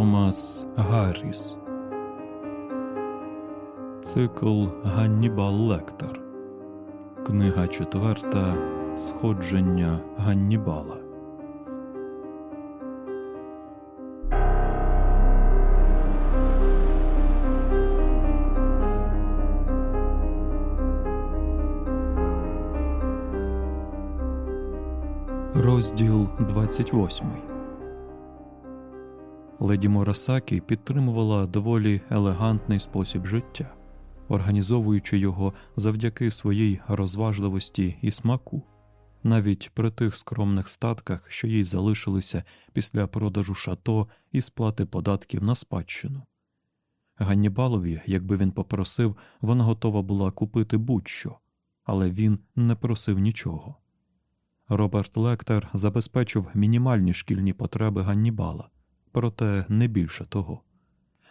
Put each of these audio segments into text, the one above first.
Томас Гарріс. Цикл Ганнібал Лектор. Книга четверта Сходження Ганнібала. Розділ 28 Леді Морасакі підтримувала доволі елегантний спосіб життя, організовуючи його завдяки своїй розважливості і смаку, навіть при тих скромних статках, що їй залишилися після продажу шато і сплати податків на спадщину. Ганнібалові, якби він попросив, вона готова була купити будь-що, але він не просив нічого. Роберт Лектор забезпечив мінімальні шкільні потреби Ганнібала проте не більше того.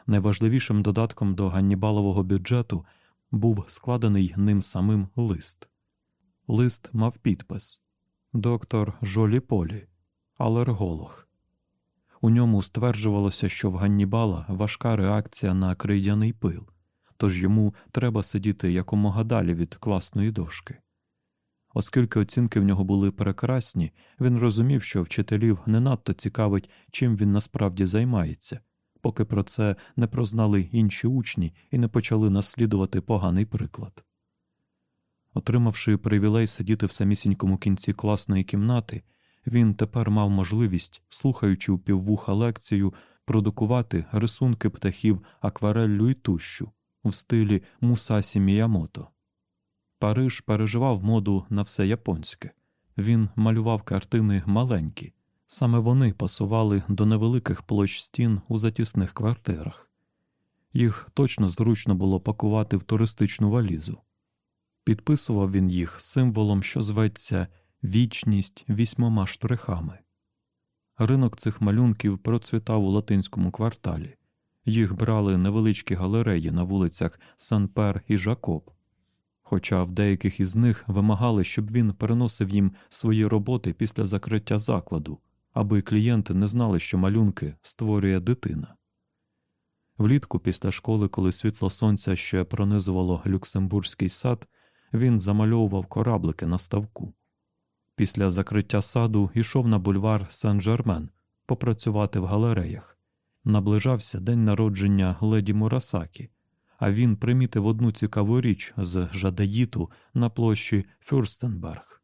Найважливішим додатком до Ганнібалового бюджету був складений ним самим лист. Лист мав підпис Доктор Жолі Полі, алерголог. У ньому стверджувалося, що в Ганнібала важка реакція на крейдяний пил, тож йому треба сидіти якомога далі від класної дошки. Оскільки оцінки в нього були прекрасні, він розумів, що вчителів не надто цікавить, чим він насправді займається, поки про це не прознали інші учні і не почали наслідувати поганий приклад. Отримавши привілей сидіти в самісінькому кінці класної кімнати, він тепер мав можливість, слухаючи у піввуха лекцію, продукувати рисунки птахів аквареллю і тущу в стилі Мусасі Міямото. Париж переживав моду на все японське. Він малював картини маленькі, саме вони пасували до невеликих площ стін у затісних квартирах. Їх точно зручно було пакувати в туристичну валізу. Підписував він їх символом, що зветься вічність вісьмома штрихами. Ринок цих малюнків процвітав у латинському кварталі, їх брали невеличкі галереї на вулицях Сан-Пер і Жакоб хоча в деяких із них вимагали, щоб він переносив їм свої роботи після закриття закладу, аби клієнти не знали, що малюнки створює дитина. Влітку, після школи, коли світло сонця ще пронизувало Люксембурзький сад, він замальовував кораблики на ставку. Після закриття саду йшов на бульвар Сен-Жермен попрацювати в галереях. Наближався день народження леді Мурасакі, а він примітив одну цікаву річ з жадеїту на площі Фюрстенберг.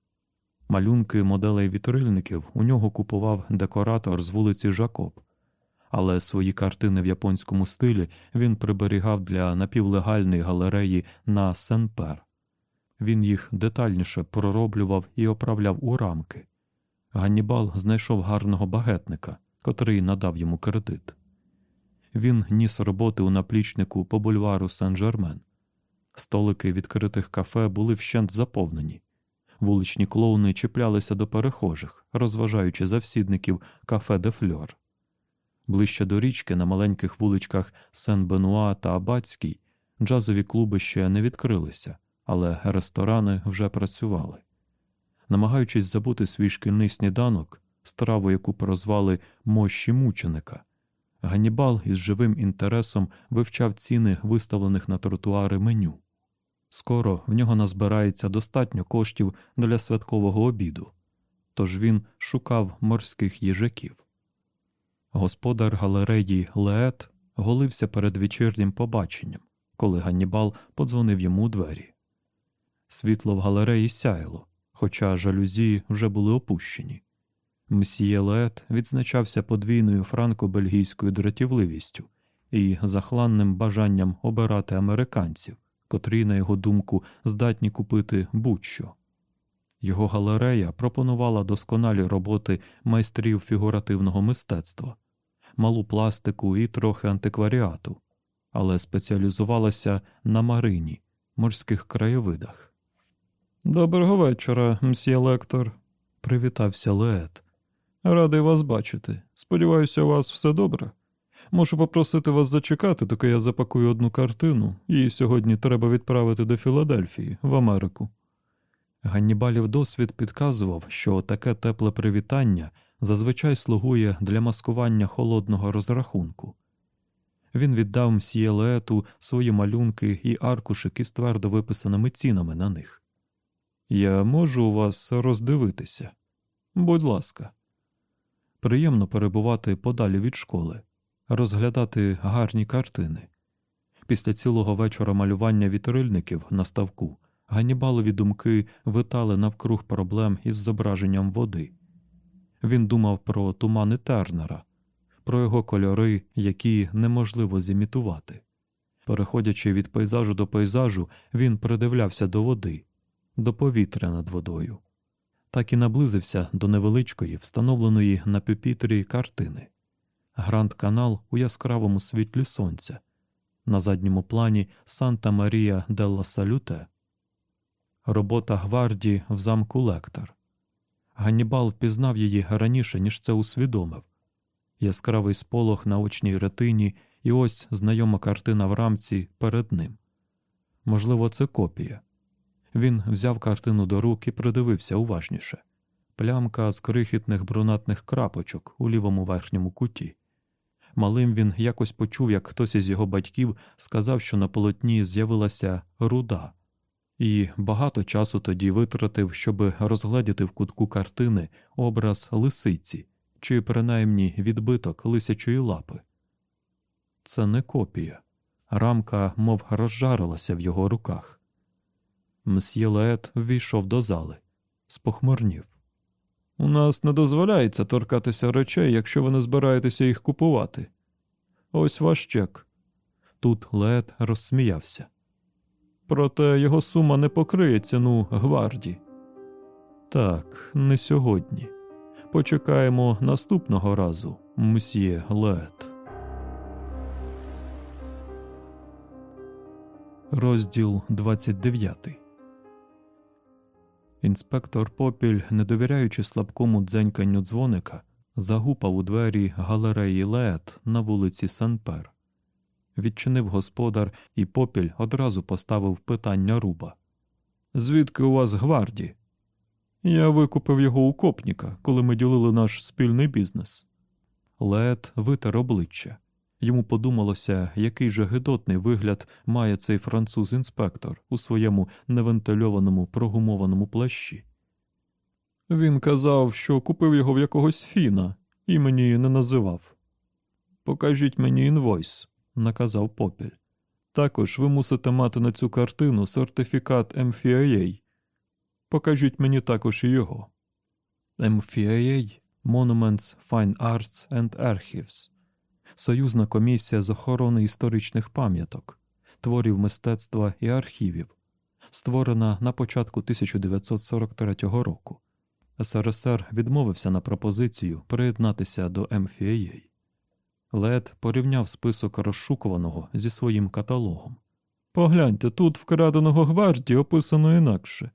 Малюнки моделей вітрильників у нього купував декоратор з вулиці Жакоб, але свої картини в японському стилі він приберігав для напівлегальної галереї на Сен-Пер. Він їх детальніше пророблював і оправляв у рамки. Ганнібал знайшов гарного багетника, котрий надав йому кредит. Він ніс роботи у наплічнику по бульвару Сен-Жермен. Столики відкритих кафе були вщент заповнені. Вуличні клоуни чіплялися до перехожих, розважаючи завсідників кафе де Фльор. Ближче до річки на маленьких вуличках Сен-Бенуа та Абатській джазові клуби ще не відкрилися, але ресторани вже працювали. Намагаючись забути свій шкільний сніданок, страву, яку прозвали мощі мученика. Ганнібал із живим інтересом вивчав ціни виставлених на тротуари меню. Скоро в нього назбирається достатньо коштів для святкового обіду, тож він шукав морських їжаків. Господар галереї Леет голився перед вечірнім побаченням, коли Ганнібал подзвонив йому у двері. Світло в галереї сяяло, хоча жалюзі вже були опущені. Мсьє Леет відзначався подвійною франко-бельгійською дратівливістю і захланним бажанням обирати американців, котрі, на його думку, здатні купити будь-що. Його галерея пропонувала досконалі роботи майстрів фігуративного мистецтва, малу пластику і трохи антикваріату, але спеціалізувалася на марині, морських краєвидах. Доброго вечора, мсьє Лектор, привітався Леет. Радий вас бачити. Сподіваюся, у вас все добре. Можу попросити вас зачекати, доки я запакую одну картину, її сьогодні треба відправити до Філадельфії, в Америку. Ганнібалів досвід підказував, що таке тепле привітання зазвичай слугує для маскування холодного розрахунку. Він віддав мсьє свої малюнки і аркушики з твердо виписаними цінами на них. Я можу у вас роздивитися. Будь ласка, приємно перебувати подалі від школи, розглядати гарні картини. Після цілого вечора малювання вітрильників на ставку Ганнібалові думки витали навкруг проблем із зображенням води. Він думав про тумани Тернера, про його кольори, які неможливо зімітувати. Переходячи від пейзажу до пейзажу, він придивлявся до води, до повітря над водою. Так і наблизився до невеличкої, встановленої на пюпітрі картини Гранд Канал у яскравому світлі сонця, на задньому плані Санта Марія делла Салюте, робота гвардії в замку Лектор. Ганнібал впізнав її раніше, ніж це усвідомив. Яскравий сполох на очній ретині, і ось знайома картина в рамці перед ним. Можливо, це копія. Він взяв картину до рук і придивився уважніше плямка з крихітних брунатних крапочок у лівому верхньому куті. Малим він якось почув, як хтось із його батьків сказав, що на полотні з'явилася руда, і багато часу тоді витратив, щоб розгледіти в кутку картини образ лисиці чи принаймні відбиток лисячої лапи. Це не копія. Рамка мов розжарилася в його руках. Мсьє Леет ввійшов до зали, спохмурнів. У нас не дозволяється торкатися речей, якщо ви не збираєтеся їх купувати. Ось ваш чек. Тут Леет розсміявся. Проте його сума не покриє ціну Гварді. Так, не сьогодні. Почекаємо наступного разу, мсьє Леет. Розділ 29 Інспектор Попіль, не довіряючи слабкому дзеньканню дзвоника, загупав у двері галереї Леет на вулиці Сен-Пер. Відчинив господар, і попіль одразу поставив питання руба. Звідки у вас гварді? Я викупив його у копніка, коли ми ділили наш спільний бізнес. Леет витер обличчя. Йому подумалося, який же гидотний вигляд має цей француз-інспектор у своєму невентильованому прогумованому плащі. Він казав, що купив його в якогось фіна і мені не називав. Покажіть мені інвойс, наказав попіль. Також ви мусите мати на цю картину сертифікат MFIA. Покажіть мені також і його. MFIA Monuments Fine Arts and Archives Союзна комісія з охорони історичних пам'яток, творів мистецтва і архівів, створена на початку 1943 року. СРСР відмовився на пропозицію приєднатися до МФА. Лед порівняв список розшукуваного зі своїм каталогом. Погляньте, тут вкраденого гвардії описано інакше.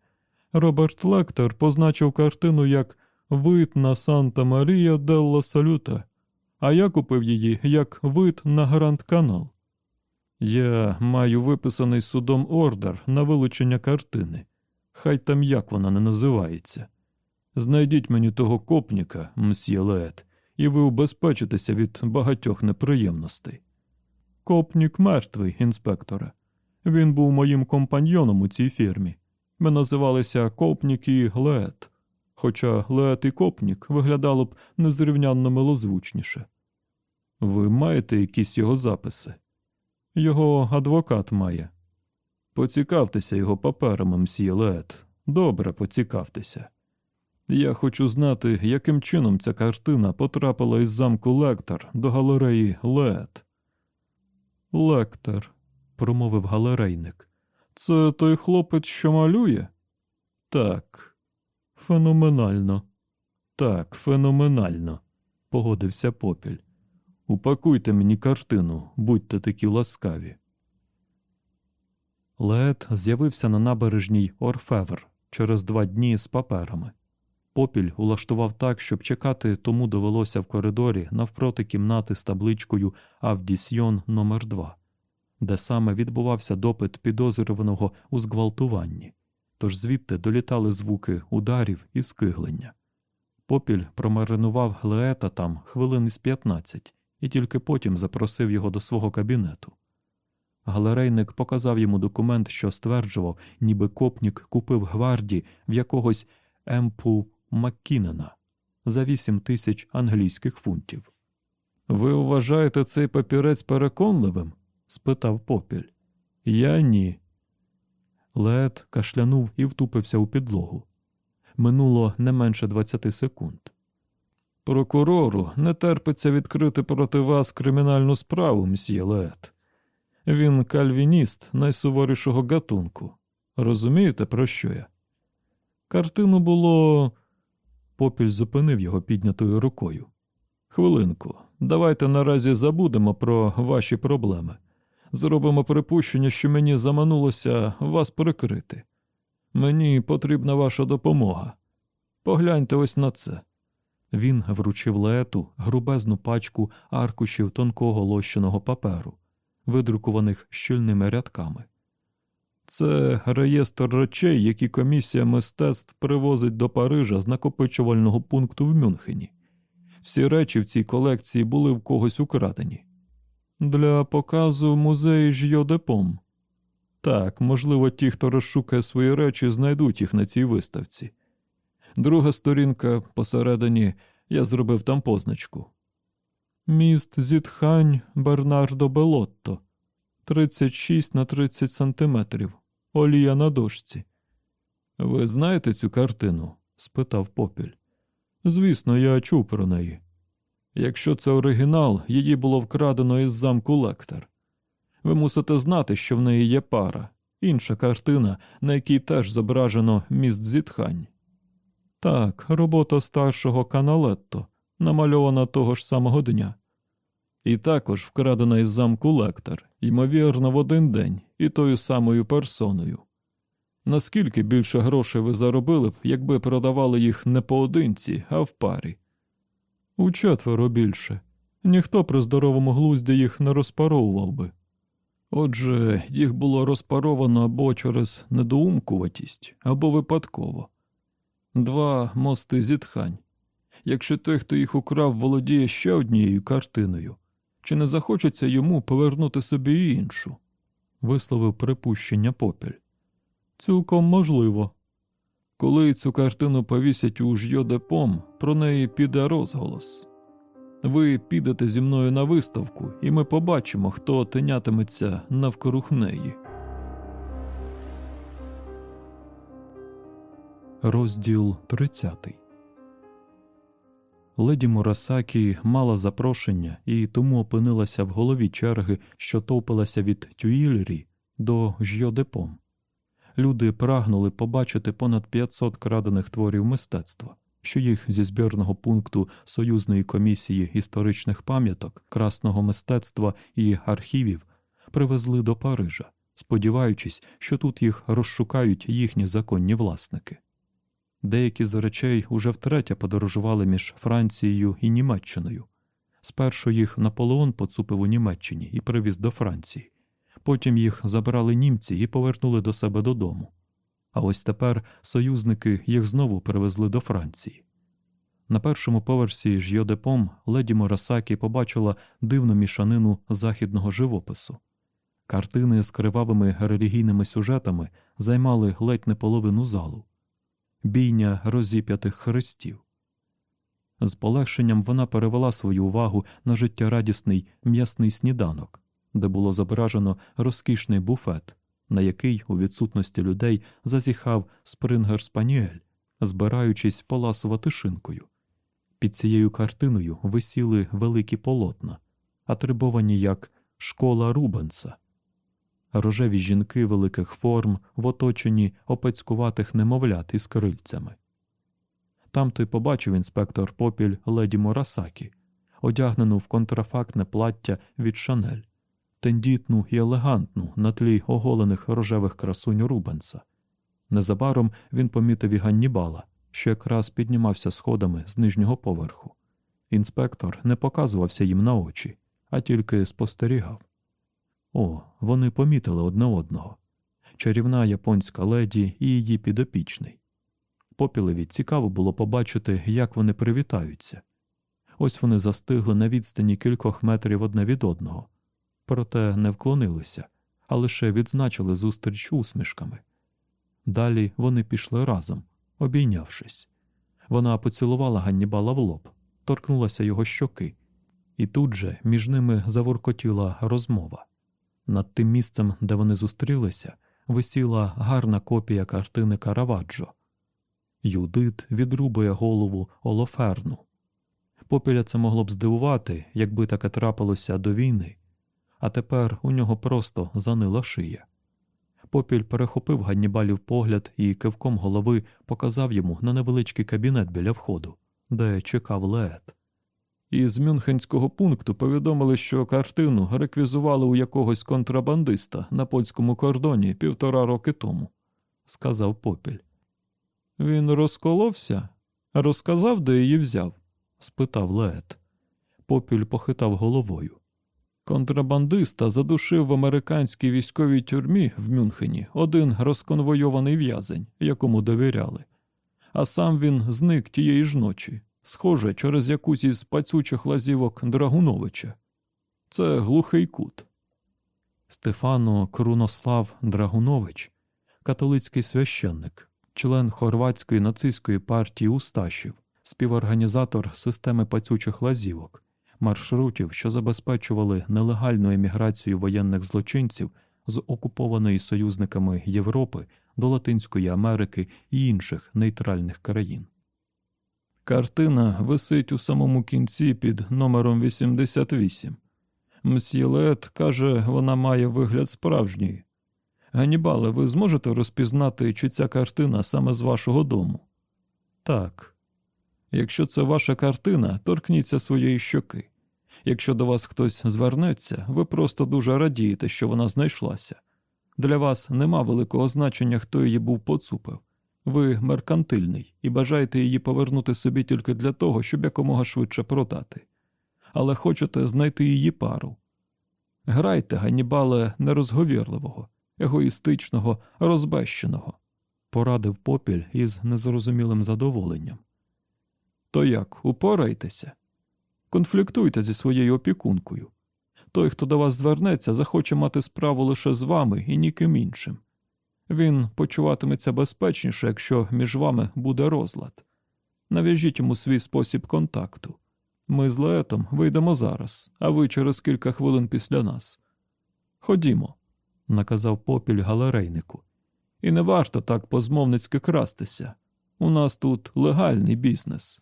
Роберт Лектор позначив картину як вид на Санта Марія делла Салюта а я купив її як вид на Гранд Канал. Я маю виписаний судом ордер на вилучення картини. Хай там як вона не називається. Знайдіть мені того копніка, мсьє Леет, і ви убезпечитеся від багатьох неприємностей. Копнік мертвий, інспекторе. Він був моїм компаньйоном у цій фірмі. Ми називалися Копнік і Леет хоча Леет і Копнік виглядало б незрівнянно милозвучніше. Ви маєте якісь його записи? Його адвокат має. Поцікавтеся його паперами, мсьє Леет. Добре, поцікавтеся. Я хочу знати, яким чином ця картина потрапила із замку Лектор до галереї Леет. Лектор, промовив галерейник. Це той хлопець, що малює? Так. Феноменально. Так, феноменально, погодився попіль. Упакуйте мені картину, будьте такі ласкаві. Леет з'явився на набережній Орфевр через два дні з паперами. Попіль улаштував так, щоб чекати, тому довелося в коридорі навпроти кімнати з табличкою Авдісьйон номер 2 де саме відбувався допит підозрюваного у зґвалтуванні тож звідти долітали звуки ударів і скиглення. Попіль промаринував Леета там хвилин із 15 і тільки потім запросив його до свого кабінету. Галерейник показав йому документ, що стверджував, ніби копнік купив гварді в якогось Емпу Маккінена за 8 тисяч англійських фунтів. Ви вважаєте цей папірець переконливим? спитав попіль. Я ні. Леет кашлянув і втупився у підлогу. Минуло не менше 20 секунд. Прокурору не терпиться відкрити проти вас кримінальну справу, мсьє Леет. Він кальвініст найсуворішого гатунку. Розумієте, про що я? Картину було. Попіль зупинив його піднятою рукою. Хвилинку, давайте наразі забудемо про ваші проблеми. Зробимо припущення, що мені заманулося вас прикрити. Мені потрібна ваша допомога. Погляньте ось на це. Він вручив лету грубезну пачку аркушів тонкого лощеного паперу, видрукованих щільними рядками. Це реєстр речей, які комісія мистецтв привозить до Парижа з накопичувального пункту в Мюнхені. Всі речі в цій колекції були в когось украдені. Для показу музеї Жйодепом. Так, можливо, ті, хто розшукає свої речі, знайдуть їх на цій виставці. Друга сторінка посередині я зробив там позначку. Міст зітхань Бернардо Белотто 36 на 30 сантиметрів. Олія на дошці. Ви знаєте цю картину? спитав попіль. Звісно, я чув про неї. Якщо це оригінал, її було вкрадено із замку Лектор. Ви мусите знати, що в неї є пара, інша картина, на якій теж зображено міст зітхань. Так, робота старшого каналетто, намальована того ж самого дня. І також вкрадена із замку Лектор, ймовірно, в один день і тою самою персоною. Наскільки більше грошей ви заробили б, якби продавали їх не поодинці, а в парі? У четверо більше. Ніхто при здоровому глузді їх не розпаровував би. Отже, їх було розпаровано або через недоумкуватість, або випадково. Два мости зітхань. Якщо той, хто їх украв, володіє ще однією картиною, чи не захочеться йому повернути собі іншу? висловив припущення попіль. Цілком можливо. Коли цю картину повісять у жйодепом, про неї піде розголос. Ви підете зі мною на виставку, і ми побачимо, хто тинятиметься навкруг неї. Розділ 30 Леді Мурасакі мала запрошення і тому опинилася в голові черги, що товпилася від Тюїльрі до Жйодепом. Люди прагнули побачити понад 500 крадених творів мистецтва, що їх зі збірного пункту Союзної комісії історичних пам'яток, красного мистецтва і архівів привезли до Парижа, сподіваючись, що тут їх розшукають їхні законні власники. Деякі з речей уже втретє подорожували між Францією і Німеччиною. Спершу їх Наполеон поцупив у Німеччині і привіз до Франції. Потім їх забрали німці і повернули до себе додому. А ось тепер союзники їх знову привезли до Франції. На першому поверсі жйодепом леді Морасакі побачила дивну мішанину західного живопису. Картини з кривавими релігійними сюжетами займали ледь не половину залу бійня розіп'ятих хрестів. З полегшенням вона перевела свою увагу на життєрадісний м'ясний сніданок, де було зображено розкішний буфет, на який у відсутності людей зазіхав спрингер спаніель, збираючись поласувати шинкою. Під цією картиною висіли великі полотна, атрибовані як школа Рубенса рожеві жінки великих форм в оточенні опецькуватих немовлят із крильцями. Там той побачив інспектор попіль леді Морасакі, одягнену в контрафактне плаття від Шанель, тендітну і елегантну на тлі оголених рожевих красунь Рубенса. Незабаром він помітив і Ганнібала, що якраз піднімався сходами з нижнього поверху. Інспектор не показувався їм на очі, а тільки спостерігав. О, вони помітили одне одного чарівна японська леді і її підопічний. попілеві цікаво було побачити, як вони привітаються. Ось вони застигли на відстані кількох метрів одне від одного, проте не вклонилися, а лише відзначили зустріч усмішками. Далі вони пішли разом, обійнявшись. Вона поцілувала Ганнібала в лоб, торкнулася його щоки, і тут же між ними заворкотіла розмова. Над тим місцем, де вони зустрілися, висіла гарна копія картини Караваджо. Юдит відрубує голову Олоферну. Попіля це могло б здивувати, якби таке трапилося до війни, а тепер у нього просто занила шия. Попіль перехопив Ганнібалів погляд і кивком голови показав йому на невеличкий кабінет біля входу, де чекав Леет. Із Мюнхенського пункту повідомили, що картину реквізували у якогось контрабандиста на польському кордоні півтора роки тому, сказав Попіль. Він розколовся, розказав, де її взяв? спитав Леет. Попіль похитав головою. Контрабандиста задушив в американській військовій тюрмі в Мюнхені один розконвойований в'язень, якому довіряли. А сам він зник тієї ж ночі, схоже, через якусь із пацючих лазівок Драгуновича. Це глухий кут. Стефано Крунослав Драгунович, католицький священник, член хорватської нацистської партії Усташів, співорганізатор системи пацючих лазівок, маршрутів, що забезпечували нелегальну еміграцію воєнних злочинців з окупованої союзниками Європи до Латинської Америки і інших нейтральних країн. Картина висить у самому кінці під номером 88. Мсьє каже, вона має вигляд справжньої. Ганібале, ви зможете розпізнати, чи ця картина саме з вашого дому? Так. Якщо це ваша картина, торкніться своєї щоки. Якщо до вас хтось звернеться, ви просто дуже радієте, що вона знайшлася. Для вас нема великого значення, хто її був поцупив. Ви меркантильний і бажаєте її повернути собі тільки для того, щоб якомога швидше продати. Але хочете знайти її пару. Грайте, Ганнібале, нерозговірливого, егоїстичного, розбещеного, порадив попіль із незрозумілим задоволенням. То як, упорайтеся? Конфліктуйте зі своєю опікункою. Той, хто до вас звернеться, захоче мати справу лише з вами і ніким іншим. Він почуватиметься безпечніше, якщо між вами буде розлад. Нав'яжіть йому свій спосіб контакту. Ми з Леетом вийдемо зараз, а ви через кілька хвилин після нас. Ходімо, наказав попіль галерейнику. І не варто так позмовницьки крастися. У нас тут легальний бізнес.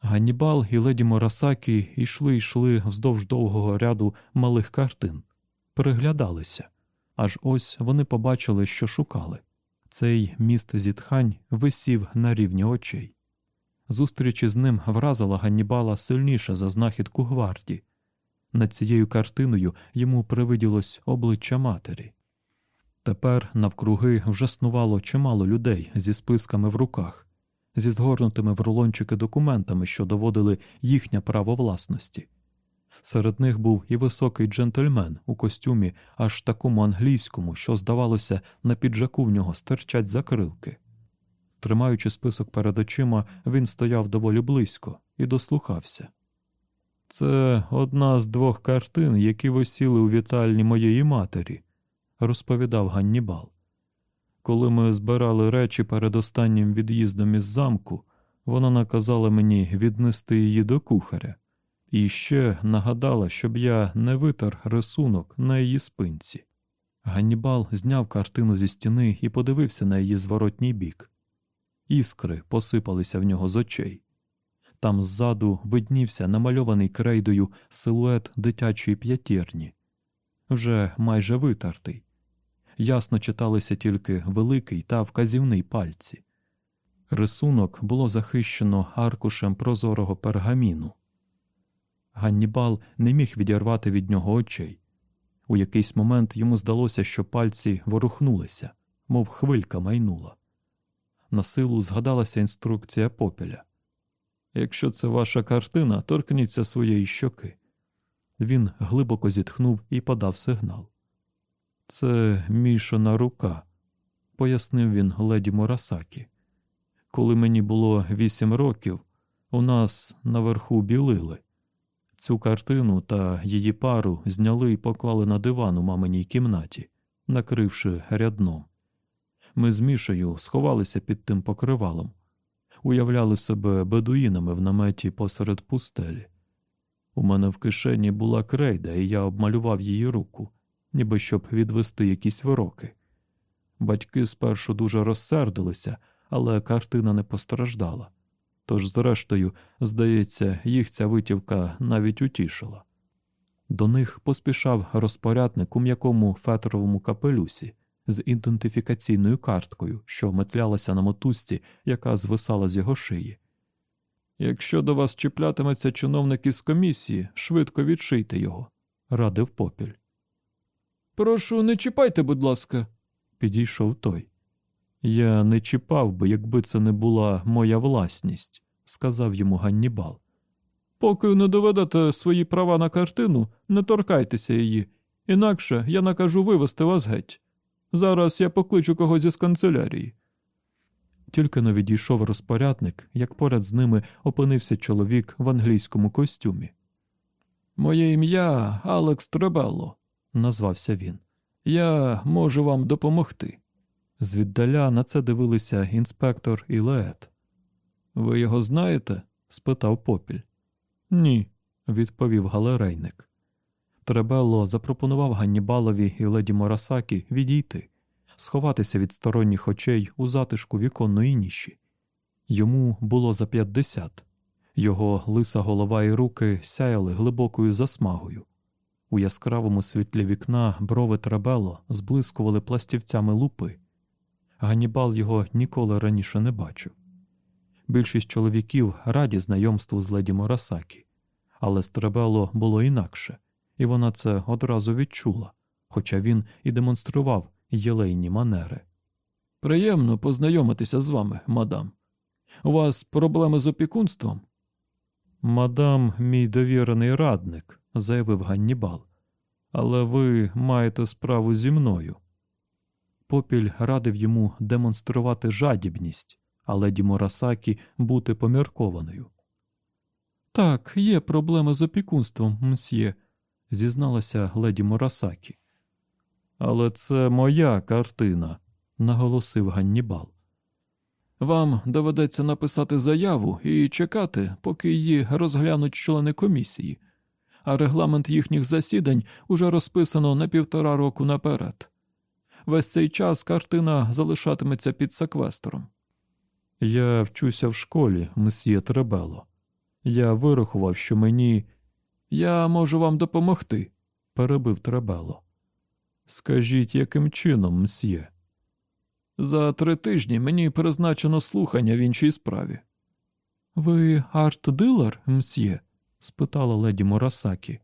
Ганнібал і леді Морасакі йшли йшли вздовж довгого ряду малих картин, переглядалися, аж ось вони побачили, що шукали. Цей міст зітхань висів на рівні очей. Зустріч із ним вразила Ганнібала сильніше за знахідку гварді. Над цією картиною йому привиділось обличчя матері. Тепер навкруги вже снувало чимало людей зі списками в руках зі згорнутими в рулончики документами, що доводили їхнє право власності. Серед них був і високий джентльмен у костюмі, аж такому англійському, що, здавалося, на піджаку в нього стирчать закрилки. Тримаючи список перед очима, він стояв доволі близько і дослухався. Це одна з двох картин, які висіли у вітальні моєї матері, розповідав Ганнібал. Коли ми збирали речі перед останнім від'їздом із замку, вона наказала мені віднести її до кухаря, і ще нагадала, щоб я не витер рисунок на її спинці. Ганнібал зняв картину зі стіни і подивився на її зворотній бік. Іскри посипалися в нього з очей. Там ззаду виднівся намальований крейдою силует дитячої п'ятірні, вже майже витертий ясно читалися тільки великий та вказівний пальці. Рисунок було захищено аркушем прозорого пергаміну. Ганнібал не міг відірвати від нього очей. У якийсь момент йому здалося, що пальці ворухнулися, мов хвилька майнула. На силу згадалася інструкція попеля. Якщо це ваша картина, торкніться своєї щоки. Він глибоко зітхнув і подав сигнал. Це мішана рука, пояснив він леді Мурасакі. Коли мені було вісім років, у нас наверху білили. Цю картину та її пару зняли і поклали на диван у маминій кімнаті, накривши рядном. Ми з Мішею сховалися під тим покривалом, уявляли себе бедуїнами в наметі посеред пустелі. У мене в кишені була крейда, і я обмалював її руку, ніби щоб відвести якісь вироки. Батьки спершу дуже розсердилися, але картина не постраждала. Тож, зрештою, здається, їх ця витівка навіть утішила. До них поспішав розпорядник у м'якому фетровому капелюсі з ідентифікаційною карткою, що метлялася на мотузці, яка звисала з його шиї. Якщо до вас чіплятиметься чиновник із комісії, швидко відшийте його, радив попіль. Прошу, не чіпайте, будь ласка, підійшов той. Я не чіпав би, якби це не була моя власність, сказав йому Ганнібал. Поки не доведете свої права на картину, не торкайтеся її, інакше я накажу вивести вас геть. Зараз я покличу когось із канцелярії. Тільки но відійшов розпорядник, як поряд з ними опинився чоловік в англійському костюмі. Моє ім'я Алекс Требелло, назвався він. Я можу вам допомогти. Звіддаля на це дивилися інспектор і Леет. Ви його знаєте? спитав попіль. Ні, відповів галерейник. Требелло запропонував Ганнібалові і леді Морасакі відійти, сховатися від сторонніх очей у затишку віконної ніші. Йому було за п'ятдесят. Його лиса голова і руки сяяли глибокою засмагою. У яскравому світлі вікна брови Требело зблискували пластівцями лупи. Ганнібал його ніколи раніше не бачив. Більшість чоловіків раді знайомству з леді Морасакі, але Стребело було інакше, і вона це одразу відчула, хоча він і демонстрував єлейні манери. Приємно познайомитися з вами, мадам. У вас проблеми з опікунством? Мадам, мій довірений радник, заявив Ганнібал. Але ви маєте справу зі мною. Попіль радив йому демонструвати жадібність, а леді Морасакі бути поміркованою. Так, є проблеми з опікунством, мсьє, зізналася леді Морасакі. Але це моя картина, наголосив Ганнібал. Вам доведеться написати заяву і чекати, поки її розглянуть члени комісії, а регламент їхніх засідань уже розписано на півтора року наперед. Весь цей час картина залишатиметься під секвестром. Я вчуся в школі, месьє Требело. Я вирахував, що мені. Я можу вам допомогти, перебив Требело. Скажіть, яким чином, мсьє? За три тижні мені призначено слухання в іншій справі. Ви арт-дилер, мсьє? Спитала леді Морасакі.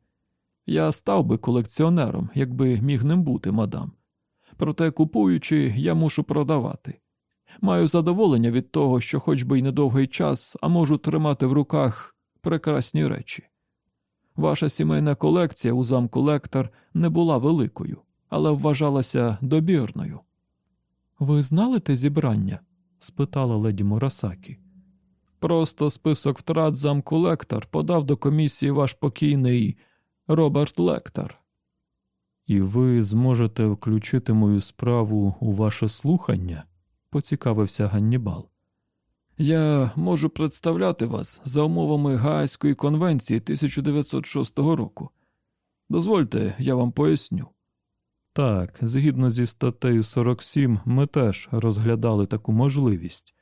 Я став би колекціонером, якби міг ним бути, мадам. Проте, купуючи, я мушу продавати. Маю задоволення від того, що, хоч би й недовгий час, а можу тримати в руках прекрасні речі. Ваша сімейна колекція у замку Лектор не була великою, але вважалася добірною. Ви знали те зібрання? спитала леді Мурасакі. Просто список втрат замку Лектор подав до комісії ваш покійний Роберт Лектор. І ви зможете включити мою справу у ваше слухання? поцікавився Ганнібал. Я можу представляти вас за умовами Гаазької конвенції 1906 року. Дозвольте, я вам поясню. Так, згідно зі статтею 47, ми теж розглядали таку можливість,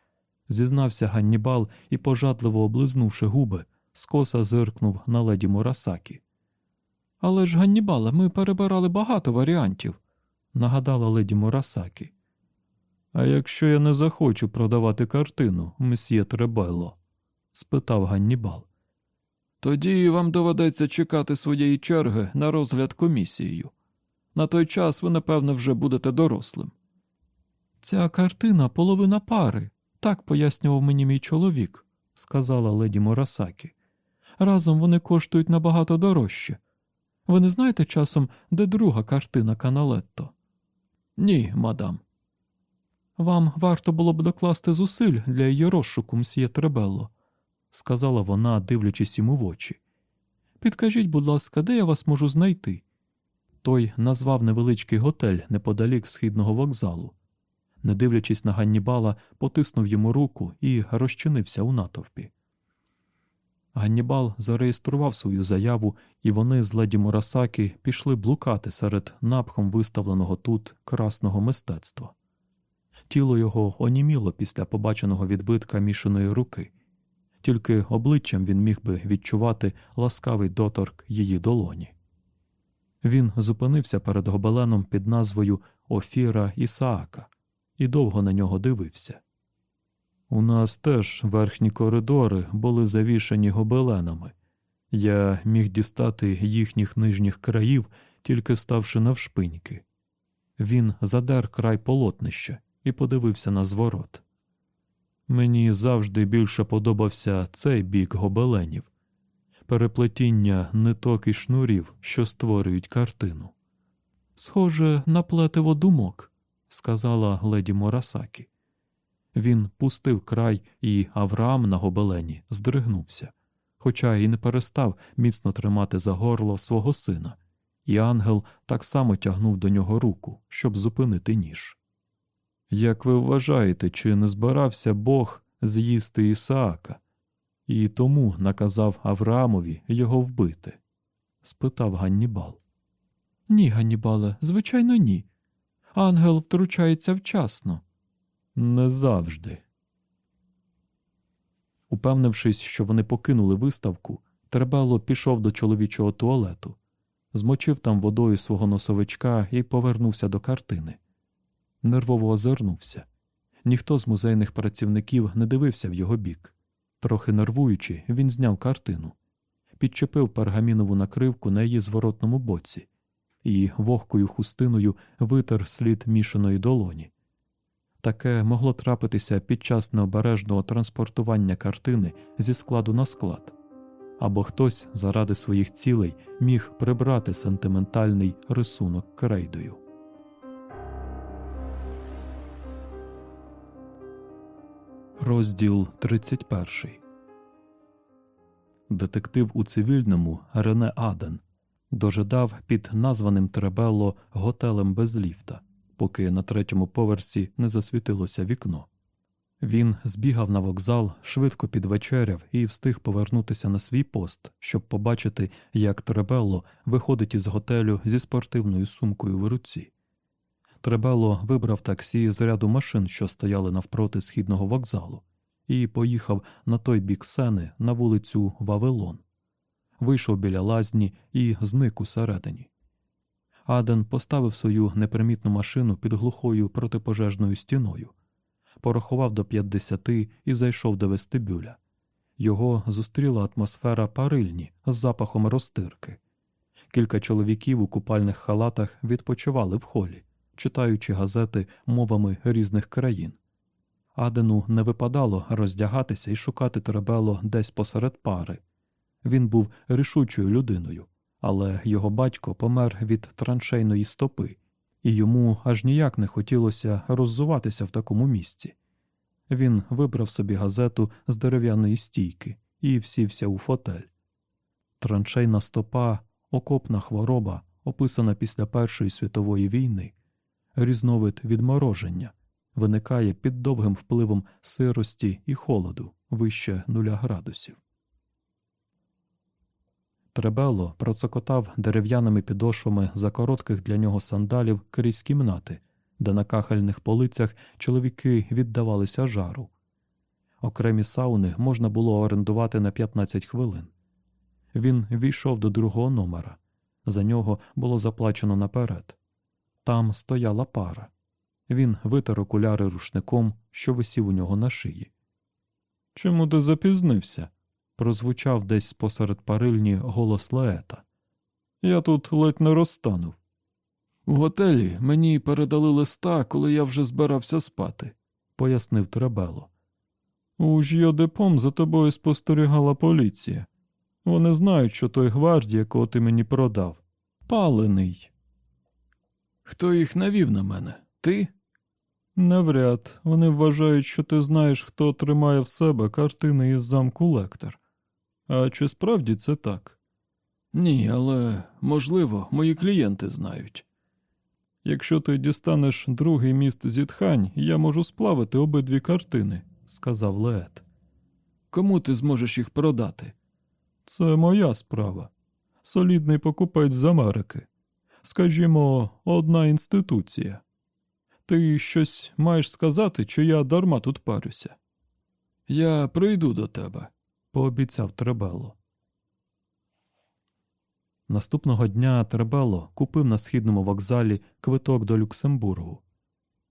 зізнався Ганнібал і, пожадливо облизнувши губи, скоса зиркнув на леді Мурасакі. Але ж, Ганнібале, ми перебирали багато варіантів, нагадала леді Мурасакі. А якщо я не захочу продавати картину, месьє Требелло? спитав Ганнібал. Тоді вам доведеться чекати своєї черги на розгляд комісією. На той час ви, напевно, вже будете дорослим. Ця картина половина пари, так пояснював мені мій чоловік, сказала леді Морасакі. Разом вони коштують набагато дорожче. Ви не знаєте часом, де друга картина Каналетто? Ні, мадам. Вам варто було б докласти зусиль для її розшуку, мсьє Требелло, сказала вона, дивлячись йому в очі. Підкажіть, будь ласка, де я вас можу знайти? Той назвав невеличкий готель неподалік східного вокзалу. Не дивлячись на Ганнібала, потиснув йому руку і розчинився у натовпі. Ганнібал зареєстрував свою заяву, і вони з леді Мурасакі пішли блукати серед напхом виставленого тут красного мистецтва. Тіло його оніміло після побаченого відбитка мішаної руки, тільки обличчям він міг би відчувати ласкавий доторк її долоні. Він зупинився перед гобеленом під назвою Офіра Ісаака і довго на нього дивився. У нас теж верхні коридори були завішані гобеленами. Я міг дістати їхніх нижніх країв, тільки ставши навшпиньки. Він задер край полотнища і подивився на зворот. Мені завжди більше подобався цей бік гобеленів переплетіння ниток і шнурів, що створюють картину. Схоже на плетиво думок, сказала леді Морасакі. Він пустив край, і Авраам на гобелені здригнувся, хоча й не перестав міцно тримати за горло свого сина, і ангел так само тягнув до нього руку, щоб зупинити ніж. Як ви вважаєте, чи не збирався Бог з'їсти Ісаака, і тому наказав Авраамові його вбити? спитав Ганнібал. Ні, Ганнібале, звичайно, ні. Ангел втручається вчасно. Не завжди. Упевнившись, що вони покинули виставку, Требело пішов до чоловічого туалету, змочив там водою свого носовичка і повернувся до картини. Нервово озирнувся. Ніхто з музейних працівників не дивився в його бік. Трохи нервуючи, він зняв картину, підчепив пергамінову накривку на її зворотному боці і вогкою хустиною витер слід мішаної долоні. Таке могло трапитися під час необережного транспортування картини зі складу на склад, або хтось заради своїх цілей міг прибрати сентиментальний рисунок крейдою. Розділ 31 Детектив у цивільному Рене Аден дожидав під названим Требелло готелем без ліфта поки на третьому поверсі не засвітилося вікно. Він збігав на вокзал, швидко підвечеряв і встиг повернутися на свій пост, щоб побачити, як Требелло виходить із готелю зі спортивною сумкою в руці. Требелло вибрав таксі з ряду машин, що стояли навпроти східного вокзалу, і поїхав на той бік сени на вулицю Вавилон. Вийшов біля лазні і зник усередині. Аден поставив свою непримітну машину під глухою протипожежною стіною, порахував до 50 і зайшов до вестибюля. Його зустріла атмосфера парильні з запахом розтирки. Кілька чоловіків у купальних халатах відпочивали в холі, читаючи газети мовами різних країн. Адену не випадало роздягатися і шукати требело десь посеред пари. Він був рішучою людиною, але його батько помер від траншейної стопи, і йому аж ніяк не хотілося роззуватися в такому місці. Він вибрав собі газету з дерев'яної стійки і всівся у фотель. Траншейна стопа, окопна хвороба, описана після Першої світової війни, різновид відмороження, виникає під довгим впливом сирості і холоду вище нуля градусів. Требело процокотав дерев'яними підошвами за коротких для нього сандалів крізь кімнати, де на кахальних полицях чоловіки віддавалися жару. Окремі сауни можна було орендувати на 15 хвилин. Він війшов до другого номера. За нього було заплачено наперед. Там стояла пара. Він витер окуляри рушником, що висів у нього на шиї. Чому ти запізнився? Прозвучав десь посеред парильні голос Лаета. Я тут ледь не розтанув. В готелі мені передали листа, коли я вже збирався спати, пояснив Требело. У жйодепом за тобою спостерігала поліція. Вони знають, що той гвардія, якого ти мені продав, палений. Хто їх навів на мене? Ти? Навряд вони вважають, що ти знаєш, хто тримає в себе картини із замку Лектор. А чи справді це так? Ні, але можливо, мої клієнти знають. Якщо ти дістанеш другий міст зітхань, я можу сплавити обидві картини, сказав Леет. Кому ти зможеш їх продати? Це моя справа. Солідний покупець з Америки. Скажімо, одна інституція. Ти щось маєш сказати, чи я дарма тут парюся? Я прийду до тебе, пообіцяв Требело. Наступного дня Требело купив на східному вокзалі квиток до Люксембургу.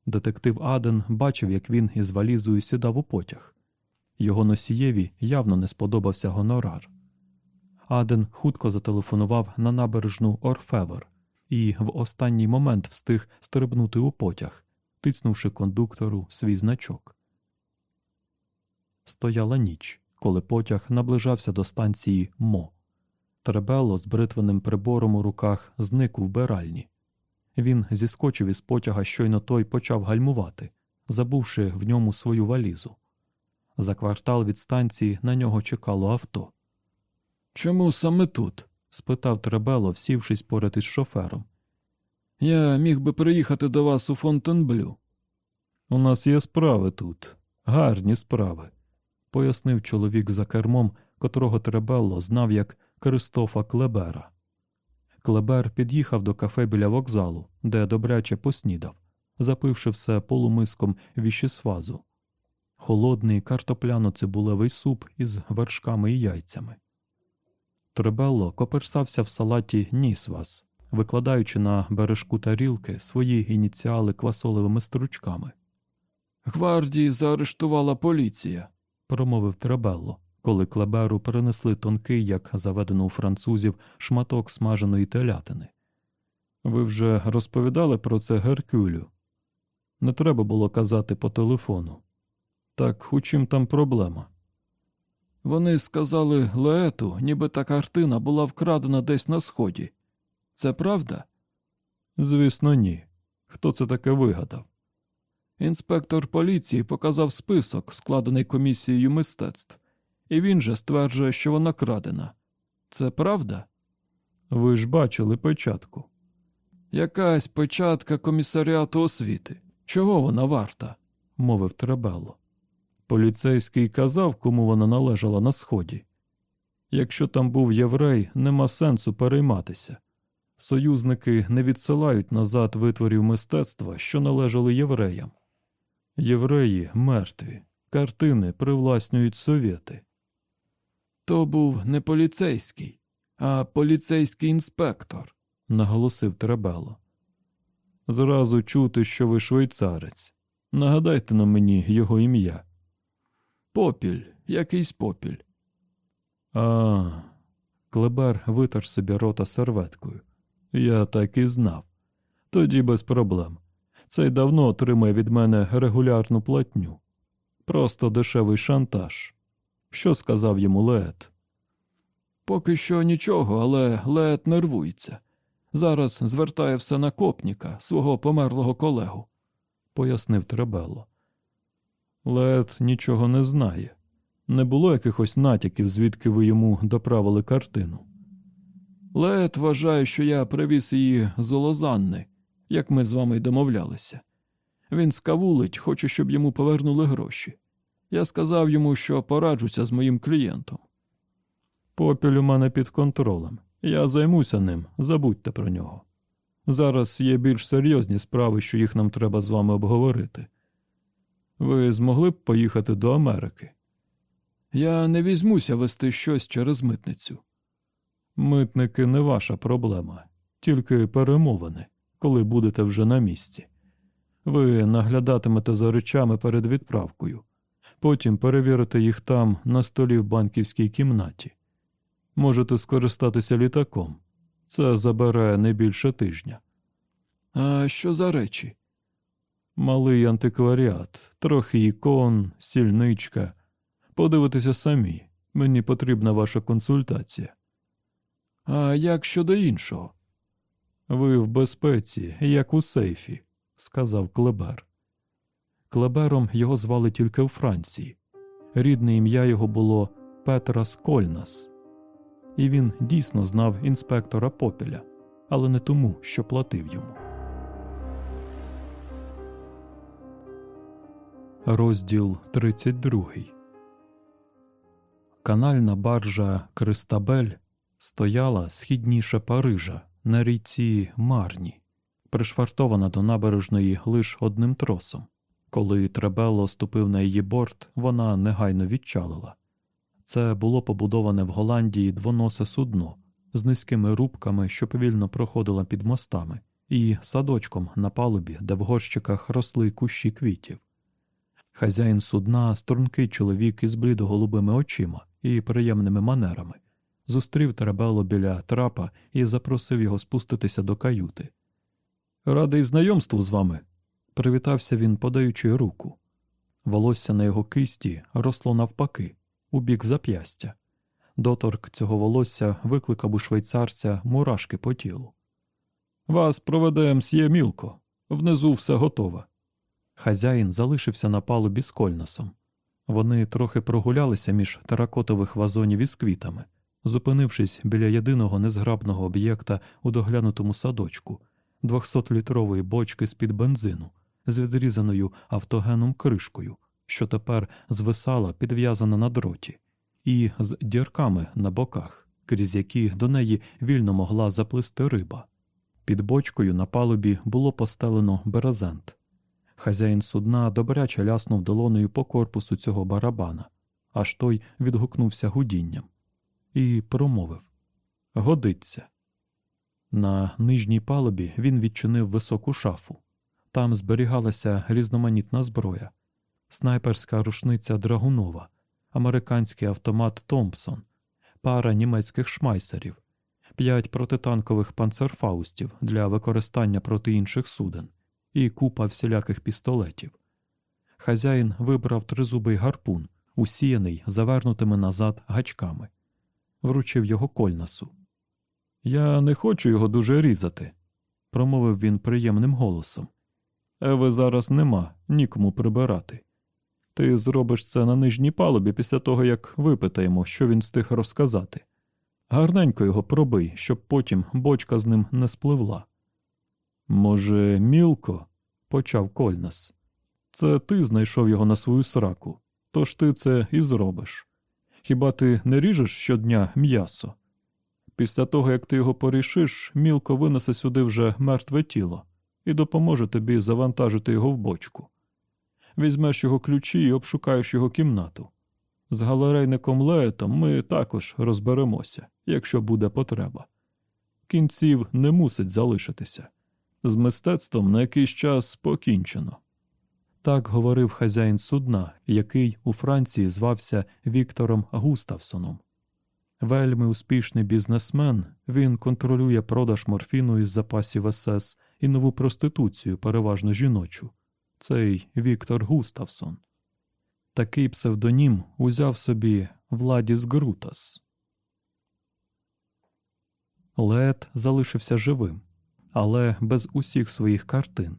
Детектив Аден бачив, як він із валізою сідав у потяг. Його носієві явно не сподобався гонорар. Аден хутко зателефонував на набережну Орфевер і в останній момент встиг стрибнути у потяг, тиснувши кондуктору свій значок. Стояла ніч, коли потяг наближався до станції Мо. Требело з бритвеним прибором у руках зник у вбиральні. Він зіскочив із потяга, щойно той почав гальмувати, забувши в ньому свою валізу. За квартал від станції на нього чекало авто. Чому саме тут? спитав Требело, всівшись поряд із шофером. Я міг би приїхати до вас у Фонтенблю. У нас є справи тут, гарні справи, пояснив чоловік за кермом, котрого Требелло знав як Кристофа Клебера. Клебер під'їхав до кафе біля вокзалу, де добряче поснідав, запивши все полумиском віщесвазу. Холодний картопляно-цибулевий суп із вершками і яйцями. Требелло коперсався в салаті Нісвас, викладаючи на бережку тарілки свої ініціали квасолевими стручками. Гвардії заарештувала поліція, промовив Требелло, коли клеберу перенесли тонкий, як заведено у французів, шматок смаженої телятини. Ви вже розповідали про це Геркюлю? Не треба було казати по телефону. Так у чим там проблема? Вони сказали Леету, ніби та картина була вкрадена десь на сході. Це правда? Звісно, ні. Хто це таке вигадав? Інспектор поліції показав список, складений комісією мистецтв, і він же стверджує, що вона крадена. Це правда? Ви ж бачили печатку. Якась печатка комісаріату освіти. Чого вона варта? мовив Требело. Поліцейський казав, кому вона належала на сході. Якщо там був єврей, нема сенсу перейматися. Союзники не відсилають назад витворів мистецтва, що належали євреям. Євреї мертві, картини привласнюють совєти. То був не поліцейський, а поліцейський інспектор, наголосив Требело. Зразу чути, що ви швейцарець. Нагадайте на мені його ім'я. Попіль, якийсь попіль. А, Клебер витер собі рота серветкою. Я так і знав. Тоді без проблем. Цей давно отримає від мене регулярну платню. Просто дешевий шантаж. Що сказав йому Леет? Поки що нічого, але Леет нервується. Зараз звертає все на копніка, свого померлого колегу, пояснив Требело. Леет нічого не знає. Не було якихось натяків, звідки ви йому доправили картину. Леет вважає, що я привіз її з Лозанни, як ми з вами й домовлялися. Він скавулить, хоче, щоб йому повернули гроші. Я сказав йому, що пораджуся з моїм клієнтом. Попіль у мене під контролем. Я займуся ним, забудьте про нього. Зараз є більш серйозні справи, що їх нам треба з вами обговорити. Ви змогли б поїхати до Америки? Я не візьмуся вести щось через митницю. Митники не ваша проблема, тільки перемовини, коли будете вже на місці. Ви наглядатимете за речами перед відправкою, потім перевірите їх там на столі в банківській кімнаті. Можете скористатися літаком. Це забере не більше тижня. А що за речі? Малий антикваріат, трохи ікон, сільничка. Подивитися самі. Мені потрібна ваша консультація. А як щодо іншого? Ви в безпеці, як у сейфі, сказав Клебер. Клебером його звали тільки у Франції. Рідне ім'я його було Петрас Кольнас, і він дійсно знав інспектора Попеля, але не тому, що платив йому. Розділ 32 Канальна баржа Кристабель стояла східніше Парижа на річці Марні, пришвартована до набережної лише одним тросом. Коли Требелло ступив на її борт, вона негайно відчалила. Це було побудоване в Голландії двоносе судно з низькими рубками, що повільно проходило під мостами, і садочком на палубі, де в горщиках росли кущі квітів. Хазяїн судна, стрункий чоловік із блідо-голубими очима і приємними манерами, зустрів Требело біля трапа і запросив його спуститися до каюти. Радий знайомству з вами, привітався він, подаючи руку. Волосся на його кисті росло навпаки, у бік зап'ястя. Доторк цього волосся викликав у швейцарця мурашки по тілу. Вас проведе мсьє Мілко. Внизу все готове. Хазяїн залишився на палубі з кольносом. Вони трохи прогулялися між теракотових вазонів із квітами, зупинившись біля єдиного незграбного об'єкта у доглянутому садочку, 200-літрової бочки з-під бензину з відрізаною автогеном кришкою, що тепер звисала, підв'язана на дроті, і з дірками на боках, крізь які до неї вільно могла заплисти риба. Під бочкою на палубі було постелено березент. Хазяїн судна добряче ляснув долоною по корпусу цього барабана, аж той відгукнувся гудінням, і промовив Годиться. На нижній палубі він відчинив високу шафу. Там зберігалася різноманітна зброя, снайперська рушниця Драгунова, американський автомат Томпсон, пара німецьких шмайсерів, п'ять протитанкових панцерфаустів для використання проти інших суден і купа всіляких пістолетів. Хазяїн вибрав тризубий гарпун, усіяний завернутими назад гачками, вручив його кольнасу. Я не хочу його дуже різати, промовив він приємним голосом. Еви зараз нема, нікому прибирати. Ти зробиш це на нижній палубі після того, як випитаємо, що він встиг розказати. Гарненько його пробий, щоб потім бочка з ним не спливла. Може, мілко, почав Кольнас. Це ти знайшов його на свою сраку, тож ти це і зробиш. Хіба ти не ріжеш щодня м'ясо? Після того, як ти його порішиш, мілко винесе сюди вже мертве тіло і допоможе тобі завантажити його в бочку. Візьмеш його ключі і обшукаєш його кімнату. З галерейником Леетом ми також розберемося, якщо буде потреба. Кінців не мусить залишитися. З мистецтвом на якийсь час покінчено. Так говорив хазяїн судна, який у Франції звався Віктором Густавсоном. Вельми успішний бізнесмен, він контролює продаж морфіну із запасів СС і нову проституцію, переважно жіночу. Цей Віктор Густавсон. Такий псевдонім узяв собі Владіс Грутас. Лед залишився живим, але без усіх своїх картин.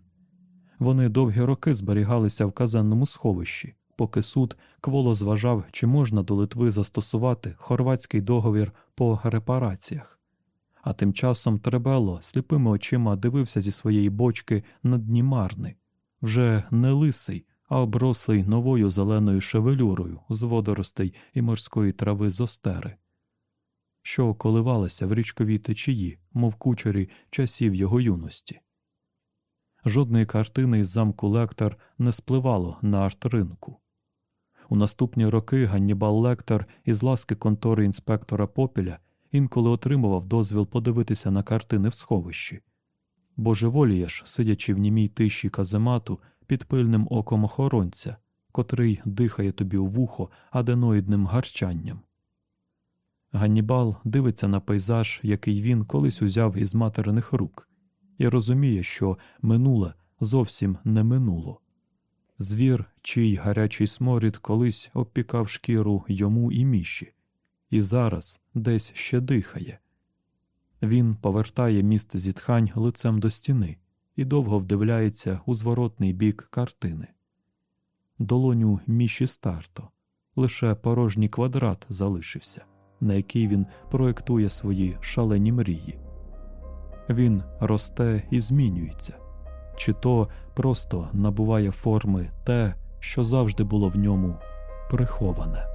Вони довгі роки зберігалися в казенному сховищі, поки суд кволо зважав, чи можна до Литви застосувати хорватський договір по репараціях. А тим часом Требело сліпими очима дивився зі своєї бочки на дні марни, вже не лисий, а оброслий новою зеленою шевелюрою з водоростей і морської трави з остери, що коливалися в річковій течії, мов кучері часів його юності. Жодної картини із замку Лектор не спливало на арт-ринку. У наступні роки Ганнібал Лектор із ласки контори інспектора Попіля інколи отримував дозвіл подивитися на картини в сховищі. Божеволієш, сидячи в німій тиші каземату під пильним оком охоронця, котрий дихає тобі у вухо аденоїдним гарчанням. Ганнібал дивиться на пейзаж, який він колись узяв із материних рук, і розуміє, що минуле зовсім не минуло. Звір, чий гарячий сморід колись обпікав шкіру йому і міші, і зараз десь ще дихає. Він повертає міст зітхань лицем до стіни і довго вдивляється у зворотний бік картини. долоню Міші Старто. Лише порожній квадрат залишився, на який він проєктує свої шалені мрії. Він росте і змінюється, чи то просто набуває форми те, що завжди було в ньому приховане.